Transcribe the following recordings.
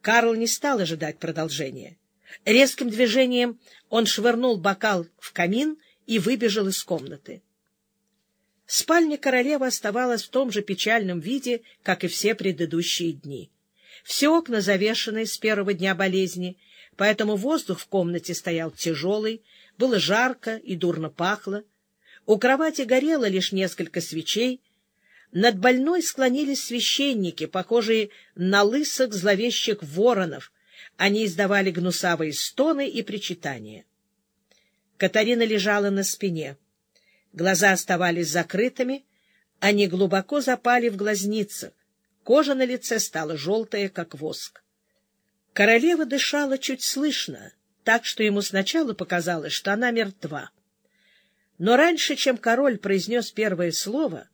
Карл не стал ожидать продолжения. Резким движением он швырнул бокал в камин и выбежал из комнаты. Спальня королевы оставалась в том же печальном виде, как и все предыдущие дни. Все окна завешены с первого дня болезни, поэтому воздух в комнате стоял тяжелый, было жарко и дурно пахло. У кровати горело лишь несколько свечей. Над больной склонились священники, похожие на лысых зловещих воронов. Они издавали гнусавые стоны и причитания. Катарина лежала на спине. Глаза оставались закрытыми, они глубоко запали в глазницах. Кожа на лице стала желтая, как воск. Королева дышала чуть слышно, так что ему сначала показалось, что она мертва. Но раньше, чем король произнес первое слово,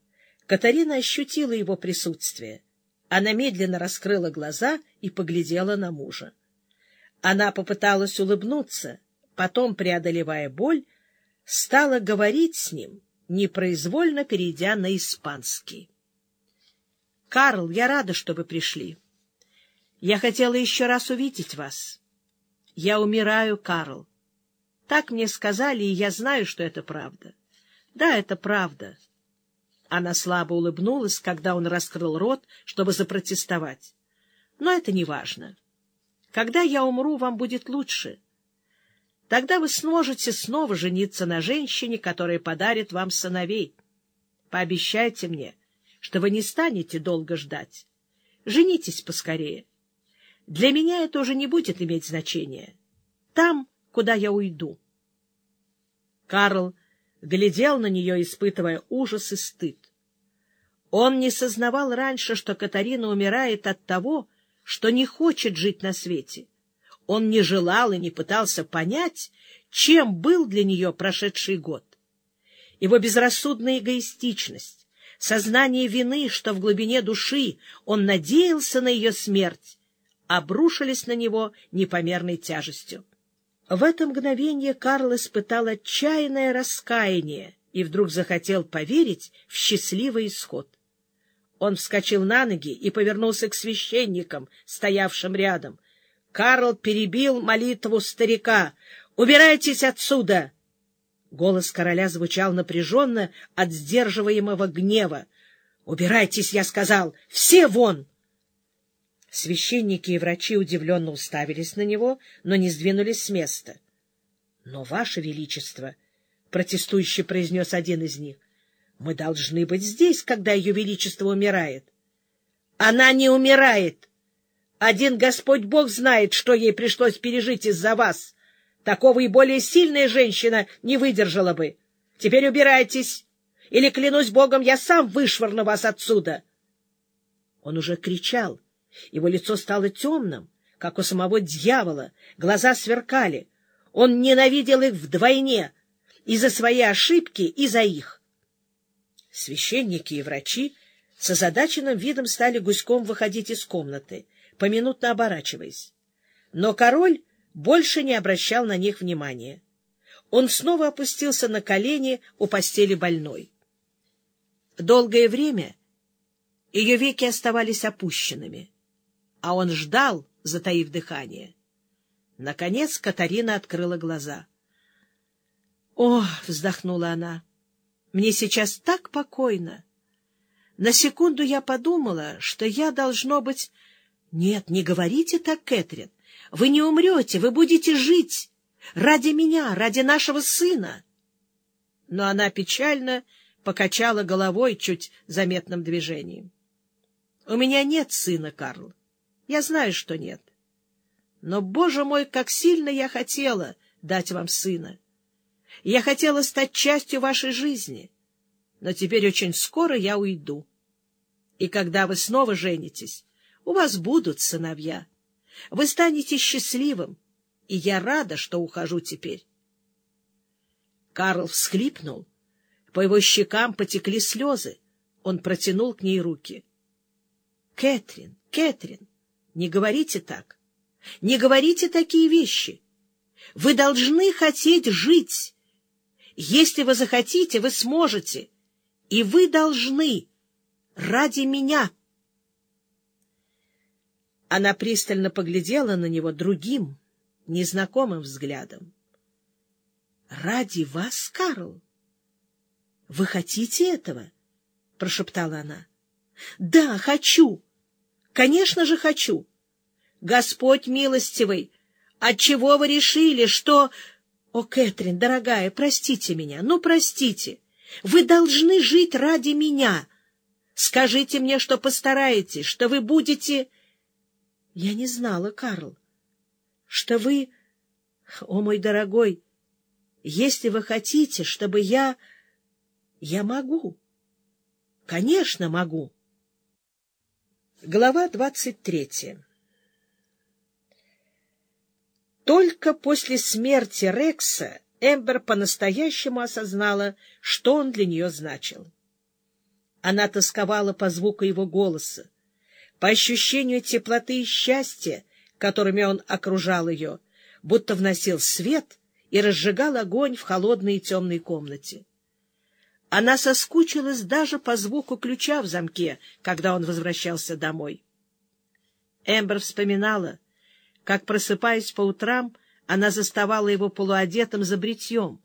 Катарина ощутила его присутствие. Она медленно раскрыла глаза и поглядела на мужа. Она попыталась улыбнуться, потом, преодолевая боль, стала говорить с ним, непроизвольно перейдя на испанский. — Карл, я рада, что вы пришли. Я хотела еще раз увидеть вас. Я умираю, Карл. Так мне сказали, и я знаю, что это правда. Да, это правда. Она слабо улыбнулась, когда он раскрыл рот, чтобы запротестовать. Но это не важно. Когда я умру, вам будет лучше. Тогда вы сможете снова жениться на женщине, которая подарит вам сыновей. Пообещайте мне, что вы не станете долго ждать. Женитесь поскорее. Для меня это уже не будет иметь значения. Там, куда я уйду. Карл глядел на нее, испытывая ужас и стыд. Он не сознавал раньше, что Катарина умирает от того, что не хочет жить на свете. Он не желал и не пытался понять, чем был для нее прошедший год. Его безрассудная эгоистичность, сознание вины, что в глубине души он надеялся на ее смерть, обрушились на него непомерной тяжестью. В это мгновение Карл испытал отчаянное раскаяние и вдруг захотел поверить в счастливый исход. Он вскочил на ноги и повернулся к священникам, стоявшим рядом. Карл перебил молитву старика. «Убирайтесь отсюда!» Голос короля звучал напряженно от сдерживаемого гнева. «Убирайтесь, я сказал! Все вон!» Священники и врачи удивленно уставились на него, но не сдвинулись с места. — Но, Ваше Величество, — протестующе произнес один из них, — мы должны быть здесь, когда Ее Величество умирает. — Она не умирает! Один Господь Бог знает, что ей пришлось пережить из-за вас. Такого и более сильная женщина не выдержала бы. Теперь убирайтесь, или, клянусь Богом, я сам вышвырну вас отсюда. Он уже кричал — его лицо стало темным, как у самого дьявола, глаза сверкали. Он ненавидел их вдвойне, и за свои ошибки, и за их. Священники и врачи с озадаченным видом стали гуськом выходить из комнаты, поминутно оборачиваясь. Но король больше не обращал на них внимания. Он снова опустился на колени у постели больной. Долгое время ее веки оставались опущенными а он ждал, затаив дыхание. Наконец Катарина открыла глаза. — О, — вздохнула она, — мне сейчас так покойно. На секунду я подумала, что я должно быть... Нет, не говорите так, Кэтрин. Вы не умрете, вы будете жить. Ради меня, ради нашего сына. Но она печально покачала головой чуть заметным движением. — У меня нет сына, Карл. Я знаю, что нет. Но, боже мой, как сильно я хотела дать вам сына. Я хотела стать частью вашей жизни. Но теперь очень скоро я уйду. И когда вы снова женитесь, у вас будут сыновья. Вы станете счастливым, и я рада, что ухожу теперь. Карл всхлипнул. По его щекам потекли слезы. Он протянул к ней руки. — Кэтрин, Кэтрин! Не говорите так. Не говорите такие вещи. Вы должны хотеть жить. Если вы захотите, вы сможете. И вы должны ради меня. Она пристально поглядела на него другим, незнакомым взглядом. — Ради вас, Карл? Вы хотите этого? — прошептала она. — Да, хочу. Конечно же, хочу. Господь милостивый, отчего вы решили, что... О, Кэтрин, дорогая, простите меня, ну, простите. Вы должны жить ради меня. Скажите мне, что постараетесь, что вы будете... Я не знала, Карл, что вы... О, мой дорогой, если вы хотите, чтобы я... Я могу. Конечно, могу. Глава двадцать третья Только после смерти Рекса Эмбер по-настоящему осознала, что он для нее значил. Она тосковала по звуку его голоса, по ощущению теплоты и счастья, которыми он окружал ее, будто вносил свет и разжигал огонь в холодной и темной комнате. Она соскучилась даже по звуку ключа в замке, когда он возвращался домой. Эмбер вспоминала, как, просыпаясь по утрам, она заставала его полуодетым за бритьем,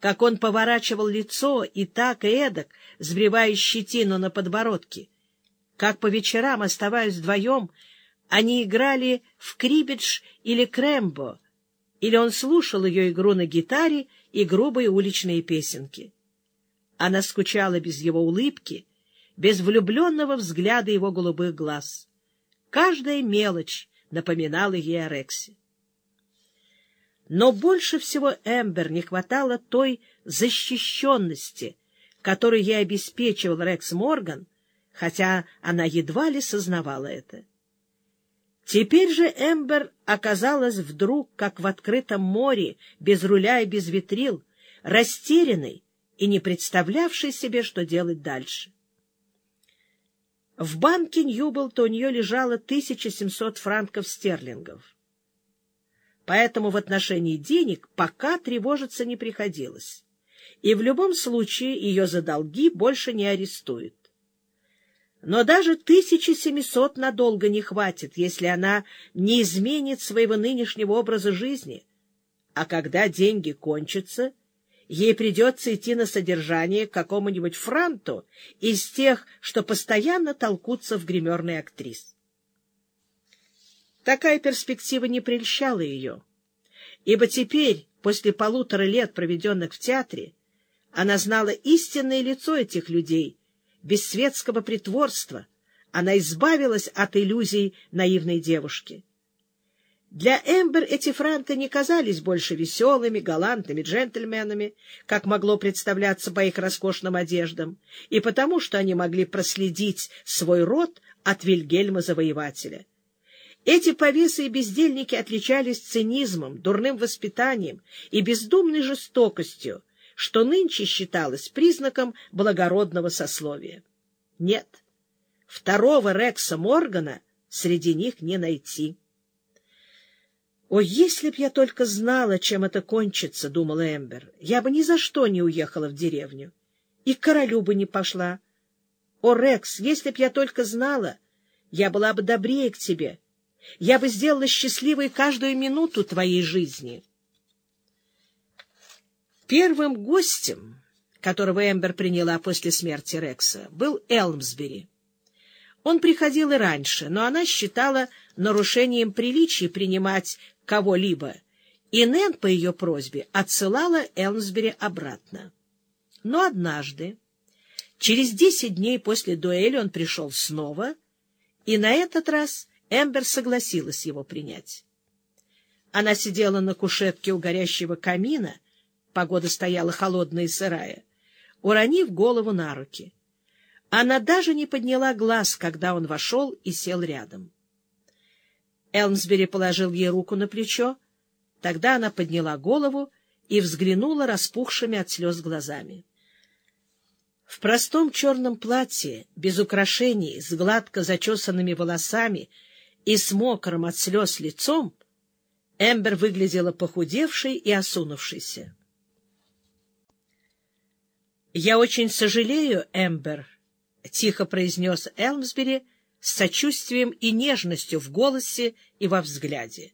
как он поворачивал лицо и так и эдак, сбривая щетину на подбородке, как по вечерам, оставаясь вдвоем, они играли в крибидж или крембо, или он слушал ее игру на гитаре и грубые уличные песенки. Она скучала без его улыбки, без влюбленного взгляда его голубых глаз. Каждая мелочь напоминала ей о Рексе. Но больше всего Эмбер не хватало той защищенности, которую ей обеспечивал Рекс Морган, хотя она едва ли сознавала это. Теперь же Эмбер оказалась вдруг, как в открытом море, без руля и без ветрил, растерянной и не представлявшей себе, что делать дальше. В банке Ньюболта у нее лежало 1700 франков стерлингов. Поэтому в отношении денег пока тревожиться не приходилось. И в любом случае ее за долги больше не арестуют. Но даже 1700 надолго не хватит, если она не изменит своего нынешнего образа жизни. А когда деньги кончатся, ей придется идти на содержание какому-нибудь франту из тех, что постоянно толкутся в гримерной актрис. Такая перспектива не прельщала ее, ибо теперь, после полутора лет, проведенных в театре, она знала истинное лицо этих людей, без светского притворства. Она избавилась от иллюзий наивной девушки. Для Эмбер эти франты не казались больше веселыми, галантными джентльменами, как могло представляться по их роскошным одеждам, и потому, что они могли проследить свой род от Вильгельма-завоевателя. Эти повесы и бездельники отличались цинизмом, дурным воспитанием и бездумной жестокостью, что нынче считалось признаком благородного сословия. Нет, второго Рекса Моргана среди них не найти. «О, если б я только знала, чем это кончится!» — думала Эмбер. «Я бы ни за что не уехала в деревню. И к королю бы не пошла. О, Рекс, если б я только знала, я была бы добрее к тебе. Я бы сделала счастливой каждую минуту твоей жизни». Первым гостем, которого Эмбер приняла после смерти Рекса, был Элмсбери. Он приходил и раньше, но она считала нарушением приличий принимать кого-либо, и Нэн по ее просьбе отсылала Элмсбери обратно. Но однажды, через десять дней после дуэли, он пришел снова, и на этот раз Эмбер согласилась его принять. Она сидела на кушетке у горящего камина, погода стояла холодная и сырая, уронив голову на руки. Она даже не подняла глаз, когда он вошел и сел рядом. Элмсбери положил ей руку на плечо. Тогда она подняла голову и взглянула распухшими от слез глазами. В простом черном платье, без украшений, с гладко зачесанными волосами и с мокрым от слез лицом, Эмбер выглядела похудевшей и осунувшейся. — Я очень сожалею, Эмбер, — тихо произнес Элмсбери, с сочувствием и нежностью в голосе и во взгляде.